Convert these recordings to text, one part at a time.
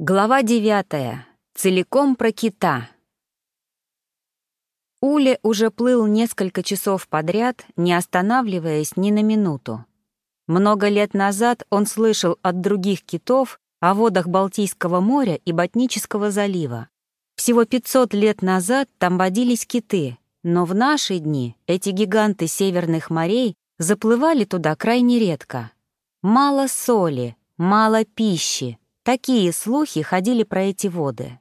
Глава девятая. Целиком про кита. Уле уже плыл несколько часов подряд, не останавливаясь ни на минуту. Много лет назад он слышал от других китов о водах Балтийского моря и Ботнического залива. Всего 500 лет назад там водились киты, но в наши дни эти гиганты северных морей заплывали туда крайне редко. Мало соли, мало пищи, Такие слухи ходили про эти воды.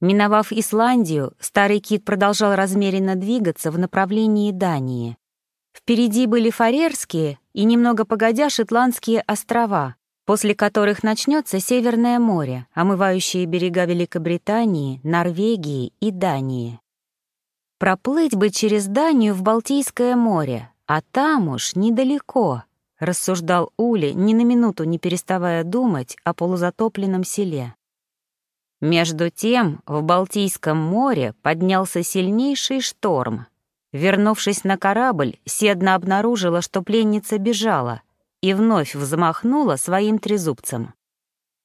Миновав Исландию, старый кит продолжал размеренно двигаться в направлении Дании. Впереди были Фарерские и немного погодя Шотландские острова, после которых начнется Северное море, омывающее берега Великобритании, Норвегии и Дании. Проплыть бы через Данию в Балтийское море, а там уж недалеко, рассуждал Ули, ни на минуту не переставая думать о полузатопленном селе. Между тем в Балтийском море поднялся сильнейший шторм. Вернувшись на корабль, Седна обнаружила, что пленница бежала, и вновь взмахнула своим трезубцем.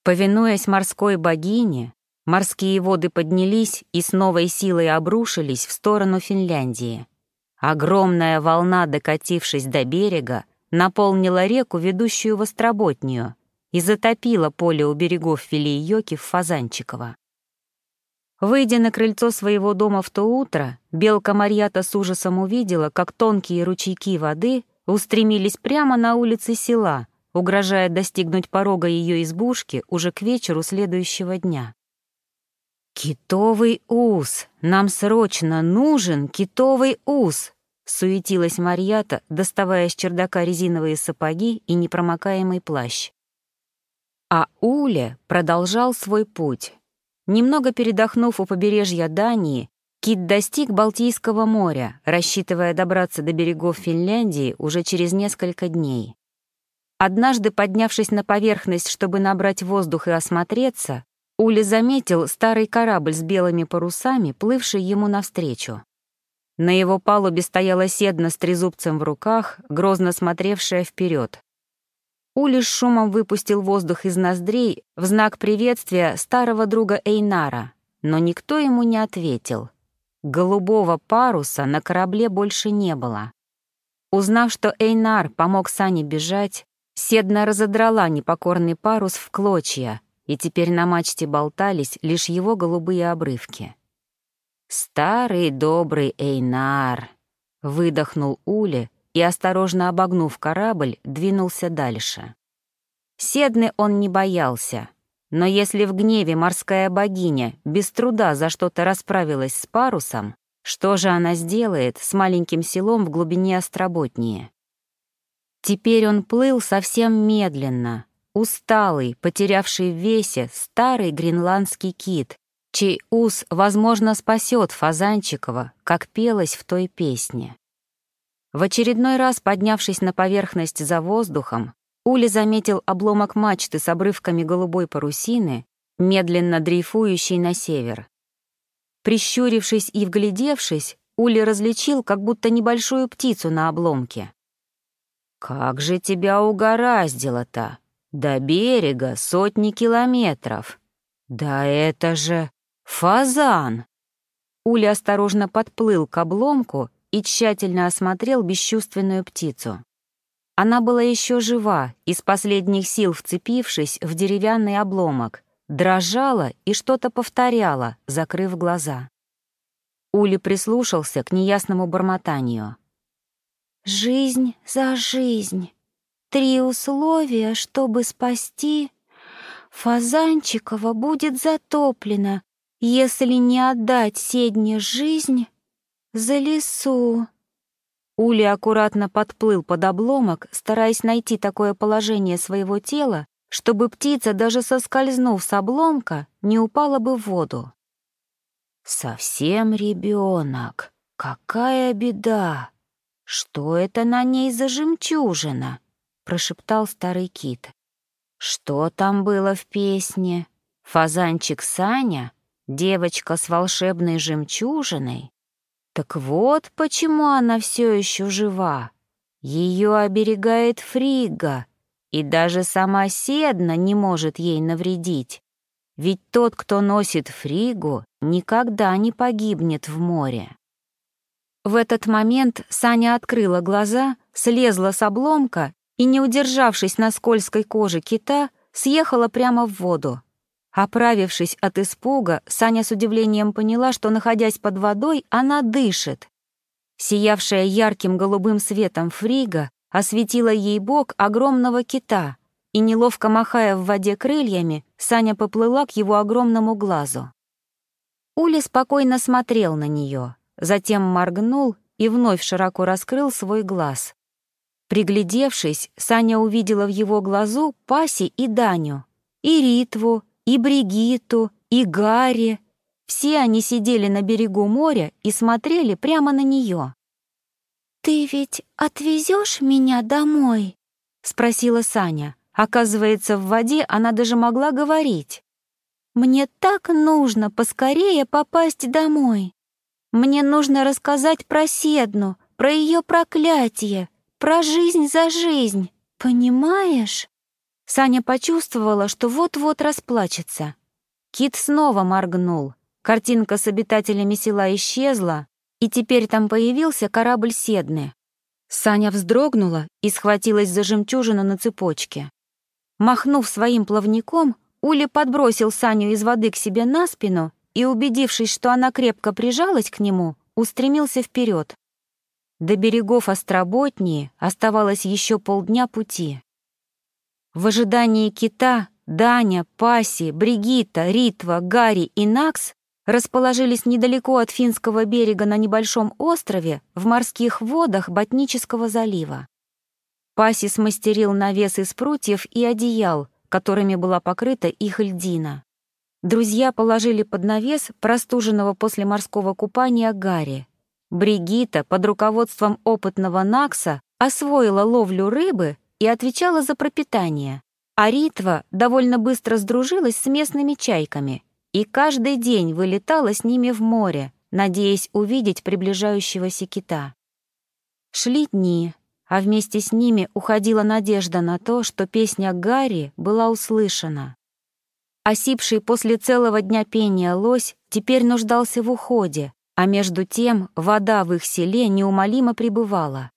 Повинуясь морской богине, морские воды поднялись и с новой силой обрушились в сторону Финляндии. Огромная волна, докатившись до берега, наполнила реку, ведущую в Остроботнию, и затопила поле у берегов Филии-Йоки в Фазанчиково. Выйдя на крыльцо своего дома в то утро, белка Марьята с ужасом увидела, как тонкие ручейки воды устремились прямо на улицы села, угрожая достигнуть порога ее избушки уже к вечеру следующего дня. «Китовый ус! Нам срочно нужен китовый ус!» Суетилась Марьята, доставая с чердака резиновые сапоги и непромокаемый плащ. А Уля продолжал свой путь. Немного передохнув у побережья Дании, Кит достиг Балтийского моря, рассчитывая добраться до берегов Финляндии уже через несколько дней. Однажды, поднявшись на поверхность, чтобы набрать воздух и осмотреться, Уля заметил старый корабль с белыми парусами, плывший ему навстречу. На его палубе стояла седна с трезубцем в руках, грозно смотревшая вперед. Ули с шумом выпустил воздух из ноздрей в знак приветствия старого друга Эйнара, но никто ему не ответил. Голубого паруса на корабле больше не было. Узнав, что Эйнар помог Сане бежать, Седна разодрала непокорный парус в клочья, и теперь на мачте болтались лишь его голубые обрывки. «Старый добрый Эйнар!» — выдохнул Уле и, осторожно обогнув корабль, двинулся дальше. Седны он не боялся, но если в гневе морская богиня без труда за что-то расправилась с парусом, что же она сделает с маленьким селом в глубине Остроботнии? Теперь он плыл совсем медленно, усталый, потерявший в весе старый гренландский кит, чей ус, возможно, спасет Фазанчикова, как пелось в той песне. В очередной раз, поднявшись на поверхность за воздухом, Ули заметил обломок мачты с обрывками голубой парусины, медленно дрейфующей на север. Прищурившись и вглядевшись, Ули различил как будто небольшую птицу на обломке. «Как же тебя угораздило-то! До берега сотни километров! Да это же...» «Фазан!» Уля осторожно подплыл к обломку и тщательно осмотрел бесчувственную птицу. Она была еще жива, из последних сил вцепившись в деревянный обломок, дрожала и что-то повторяла, закрыв глаза. Ули прислушался к неясному бормотанию. «Жизнь за жизнь. Три условия, чтобы спасти. Фазанчикова будет затоплена, если не отдать Седне жизнь, за лесу. Ули аккуратно подплыл под обломок, стараясь найти такое положение своего тела, чтобы птица, даже соскользнув с обломка, не упала бы в воду. «Совсем ребенок. Какая беда! Что это на ней за жемчужина?» — прошептал старый кит. «Что там было в песне? Фазанчик Саня Девочка с волшебной жемчужиной? Так вот почему она все еще жива. Ее оберегает Фрига, и даже сама Седна не может ей навредить. ведь тот, кто носит фригу, никогда не погибнет в море. В этот момент Саня открыла глаза, слезла с обломка и, не удержавшись на скользкой коже кита, съехала прямо в воду. Оправившись от испуга, Саня с удивлением поняла, что, находясь под водой, она дышит. Сиявшая ярким голубым светом фрига осветила ей бок огромного кита, и, неловко махая в воде крыльями, Саня поплыла к его огромному глазу. Уля спокойно смотрел на нее, затем моргнул и вновь широко раскрыл свой глаз. Приглядевшись, Саня увидела в его глазу Паси и Даню, и Ритву, и Бригиту, и Гарри. Все они сидели на берегу моря и смотрели прямо на нее. «Ты ведь отвезешь меня домой?» — спросила Саня. Оказывается, в воде она даже могла говорить. «Мне так нужно поскорее попасть домой. Мне нужно рассказать про Седну, про ее проклятие, про жизнь за жизнь. Понимаешь?» Саня почувствовала, что вот-вот расплачется. Кит снова моргнул. Картинка с обитателями села исчезла, и теперь там появился корабль Седны. Саня вздрогнула и схватилась за жемчужину на цепочке. Махнув своим плавником, Ули подбросил Саню из воды к себе на спину и, убедившись, что она крепко прижалась к нему, устремился вперед. До берегов Остроботнии оставалось еще полдня пути. В ожидании кита Даня, Паси, Бригита, Ритва, Гарри и Накс расположились недалеко от финского берега на небольшом острове в морских водах Ботнического залива. Паси смастерил навес из прутьев и одеял, которыми была покрыта их льдина. Друзья положили под навес простуженного после морского купания Гарри. Бригита под руководством опытного Накса освоила ловлю рыбы и отвечала за пропитание, а Ритва довольно быстро сдружилась с местными чайками и каждый день вылетала с ними в море, надеясь увидеть приближающегося кита. Шли дни, а вместе с ними уходила надежда на то, что песня Гарри была услышана. Осипший после целого дня пения лось теперь нуждался в уходе, а между тем вода в их селе неумолимо прибывала.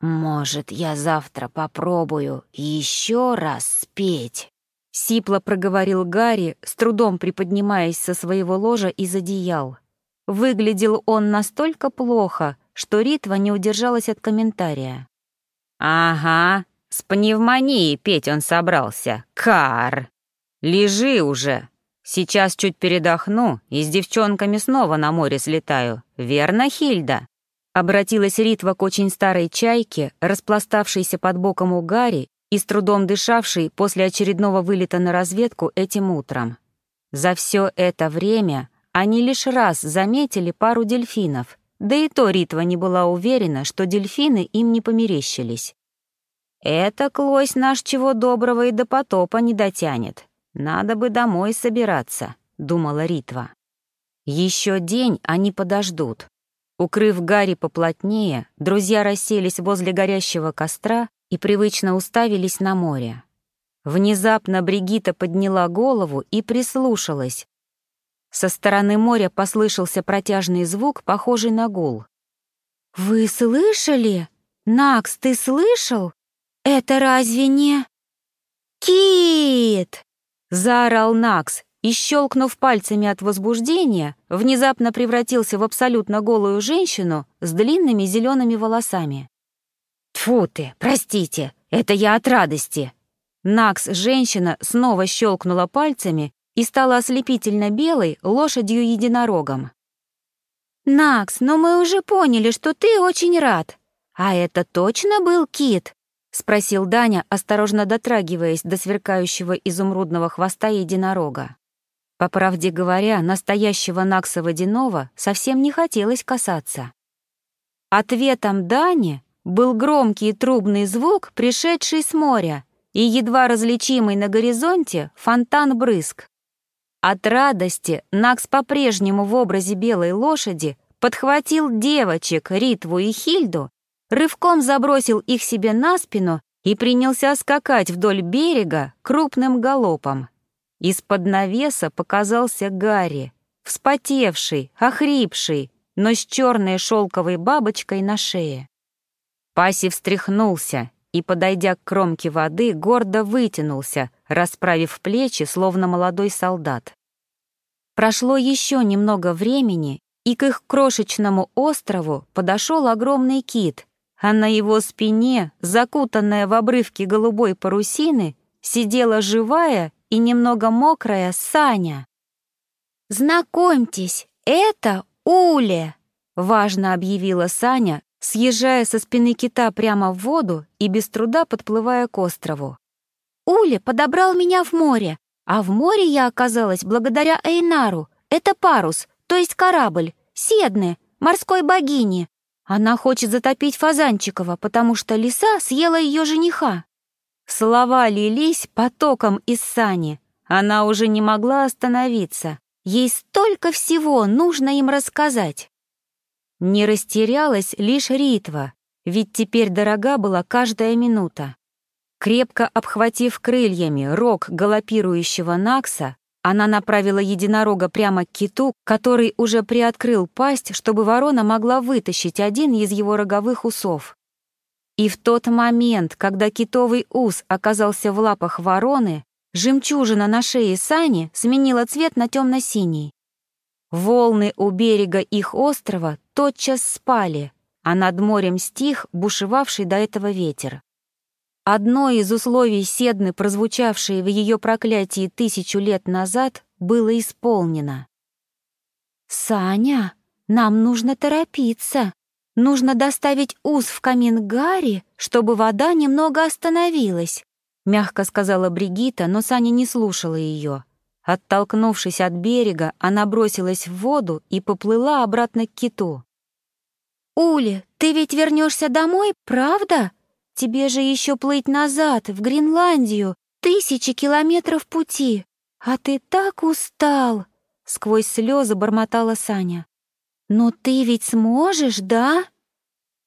«Может, я завтра попробую еще раз спеть?» Сипло проговорил Гарри, с трудом приподнимаясь со своего ложа из одеял. Выглядел он настолько плохо, что Ритва не удержалась от комментария. «Ага, с пневмонией петь он собрался. Кар! Лежи уже! Сейчас чуть передохну и с девчонками снова на море слетаю. Верно, Хильда?» Обратилась Ритва к очень старой чайке, распластавшейся под боком у Гарри и с трудом дышавший после очередного вылета на разведку этим утром. За все это время они лишь раз заметили пару дельфинов, да и то Ритва не была уверена, что дельфины им не померещились. «Это клось наш чего доброго и до потопа не дотянет. Надо бы домой собираться», — думала Ритва. Еще день они подождут. Укрыв Гарри поплотнее, друзья расселись возле горящего костра и привычно уставились на море. Внезапно Бригита подняла голову и прислушалась. Со стороны моря послышался протяжный звук, похожий на гул. «Вы слышали? Накс, ты слышал? Это разве не...» «Кит!» — заорал Накс и, щелкнув пальцами от возбуждения, внезапно превратился в абсолютно голую женщину с длинными зелеными волосами. Тфу ты, простите, это я от радости. Накс, женщина, снова щелкнула пальцами и стала ослепительно белой лошадью-единорогом. «Накс, но мы уже поняли, что ты очень рад. А это точно был кит?» — спросил Даня, осторожно дотрагиваясь до сверкающего изумрудного хвоста единорога. По правде говоря, настоящего Накса водяного совсем не хотелось касаться. Ответом Дани был громкий трубный звук, пришедший с моря, и едва различимый на горизонте фонтан-брызг. От радости Накс по-прежнему в образе белой лошади подхватил девочек Ритву и Хильду, рывком забросил их себе на спину и принялся скакать вдоль берега крупным галопом. Из-под навеса показался Гарри, вспотевший, охрипший, но с черной шелковой бабочкой на шее. Паси встряхнулся и, подойдя к кромке воды, гордо вытянулся, расправив плечи, словно молодой солдат. Прошло еще немного времени, и к их крошечному острову подошел огромный кит, а на его спине, закутанная в обрывки голубой парусины, сидела живая и немного мокрая Саня. «Знакомьтесь, это Уле!» — важно объявила Саня, съезжая со спины кита прямо в воду и без труда подплывая к острову. «Уля подобрал меня в море, а в море я оказалась благодаря Эйнару. Это парус, то есть корабль, Седны, морской богини. Она хочет затопить Фазанчикова, потому что лиса съела ее жениха». Слова лились потоком из сани. Она уже не могла остановиться. Ей столько всего нужно им рассказать. Не растерялась лишь Ритва, ведь теперь дорога была каждая минута. Крепко обхватив крыльями рог галопирующего Накса, она направила единорога прямо к киту, который уже приоткрыл пасть, чтобы ворона могла вытащить один из его роговых усов. И в тот момент, когда китовый ус оказался в лапах вороны, жемчужина на шее Сани сменила цвет на темно-синий. Волны у берега их острова тотчас спали, а над морем стих бушевавший до этого ветер. Одно из условий Седны, прозвучавшее в ее проклятии тысячу лет назад, было исполнено. «Саня, нам нужно торопиться. Нужно доставить ус в камин Гарри, чтобы вода немного остановилась», мягко сказала Бригита, но Саня не слушала ее. Оттолкнувшись от берега, она бросилась в воду и поплыла обратно к киту. «Ули, ты ведь вернешься домой, правда?» Тебе же еще плыть назад, в Гренландию, тысячи километров пути. А ты так устал!» Сквозь слезы бормотала Саня. «Но ты ведь сможешь, да?»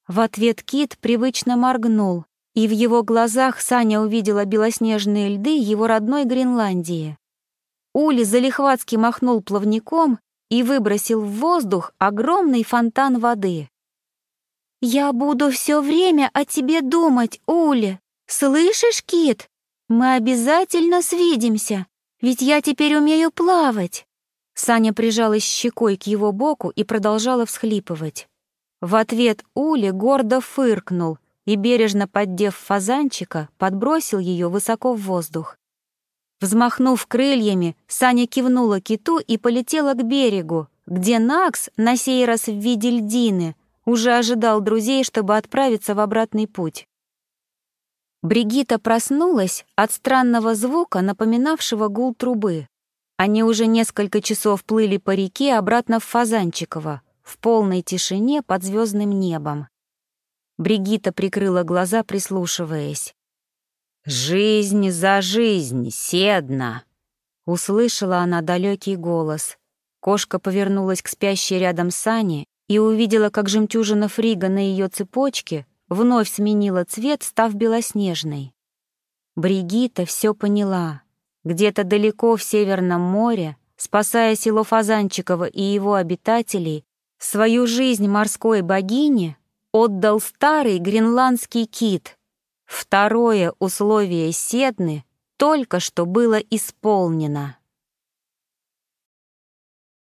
В ответ Кит привычно моргнул, и в его глазах Саня увидела белоснежные льды его родной Гренландии. Ули залихватски махнул плавником и выбросил в воздух огромный фонтан воды. «Я буду все время о тебе думать, Уля. Слышишь, Кит? Мы обязательно свидимся, ведь я теперь умею плавать». Саня прижалась щекой к его боку и продолжала всхлипывать. В ответ Ули гордо фыркнул и, бережно поддев фазанчика, подбросил ее высоко в воздух. Взмахнув крыльями, Саня кивнула киту и полетела к берегу, где Накс, на сей раз в виде льдины, уже ожидал друзей, чтобы отправиться в обратный путь. Бригита проснулась от странного звука, напоминавшего гул трубы. Они уже несколько часов плыли по реке обратно в Фазанчиково, в полной тишине под звездным небом. Бригита прикрыла глаза, прислушиваясь. «Жизнь за жизнь, седна!» Услышала она далекий голос. Кошка повернулась к спящей рядом Сане и увидела, как жемчужина фрига на ее цепочке вновь сменила цвет, став белоснежной. Бригита все поняла. Где-то далеко в Северном море, спасая село Фазанчикова и его обитателей, свою жизнь морской богине отдал старый гренландский кит. Второе условие Седны только что было исполнено.